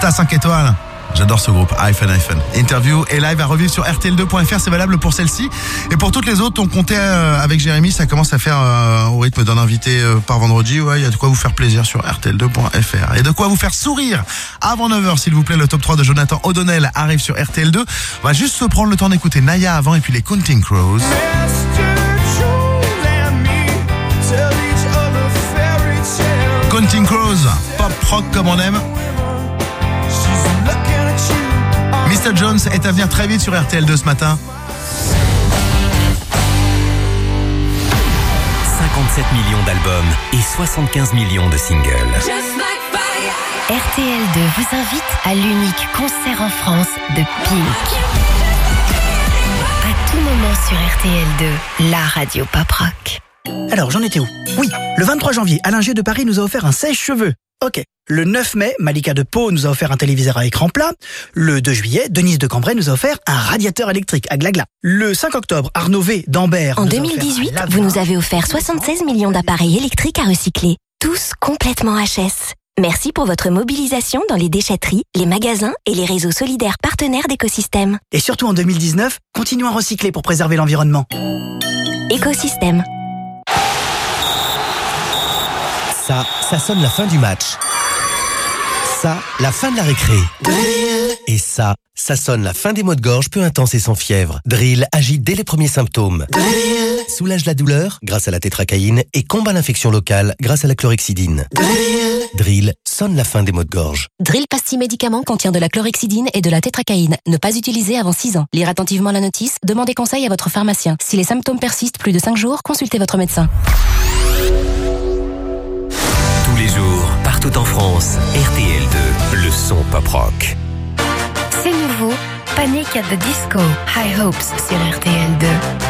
Presta 5 étoiles. J'adore ce groupe, iPhone iPhone. Interview et live à revivre sur RTL2.fr, c'est valable pour celle-ci. Et pour toutes les autres, on comptait euh, avec Jérémy, ça commence à faire euh, au rythme d'un invité euh, par vendredi. Ouais, il y a de quoi vous faire plaisir sur RTL2.fr. Et de quoi vous faire sourire avant 9h, s'il vous plaît. Le top 3 de Jonathan O'Donnell arrive sur RTL2. On va juste se prendre le temps d'écouter Naya avant et puis les Counting Crows. Counting Crows, pop rock comme on aime. Mr. Jones est à venir très vite sur RTL2 ce matin. 57 millions d'albums et 75 millions de singles. RTL2 vous invite à l'unique concert en France de Pink. À tout moment sur RTL2, la radio pop rock. Alors, j'en étais où? Oui, le 23 janvier, Alain G de Paris nous a offert un sèche-cheveux. Ok. Le 9 mai, Malika de Pau nous a offert un téléviseur à écran plat. Le 2 juillet, Denise de Cambrai nous a offert un radiateur électrique à glagla. Le 5 octobre, Arnaud V d'Ambert. En nous a offert un 2018, lave-vaisselle. vous nous avez offert 76 millions d'appareils électriques à recycler, tous complètement HS. Merci pour votre mobilisation dans les déchetteries, les magasins et les réseaux solidaires partenaires d'écosystème. Et surtout en 2019, continuons à recycler pour préserver l'environnement. Écosystème. Ça, sonne la fin du match. Ça, la fin de la récré. Et ça, ça sonne la fin des maux de gorge peu intenses et sans fièvre. Drill agit dès les premiers symptômes. Soulage la douleur grâce à la tétracaïne et combat l'infection locale grâce à la chlorhexidine. Drill sonne la fin des maux de gorge. Drill Pastille Médicament contient de la chlorhexidine et de la tétracaïne. Ne pas utiliser avant 6 ans. Lire attentivement la notice, demandez conseil à votre pharmacien. Si les symptômes persistent plus de 5 jours, consultez votre médecin. Partout en France, RTL2, le son pop rock. C'est nouveau, Panic at the Disco, High Hopes sur RTL2.